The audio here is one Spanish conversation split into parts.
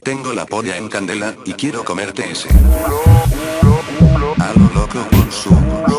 tengo la polla en candela, y quiero comerte ese. A lo loco con su...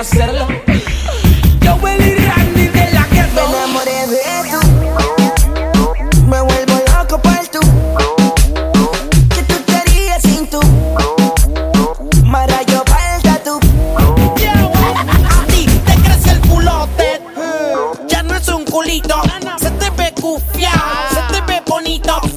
hacerlo. Yo, Willy Randy de la que Me enamoré de tú. Me vuelvo loco por tú. Que tú querías sin tú. Mara, yo falta tú. A ti te crece el culote. Ya no es un culito. Se te ve cufiado. Se te ve bonito.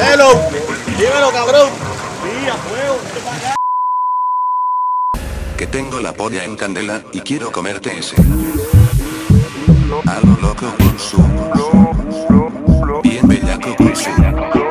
Hello. Dímelo, cabrón. Sí, a fuego. Que tengo la polla en candela y quiero comerte ese. A lo loco con su. Bien bellaco con su.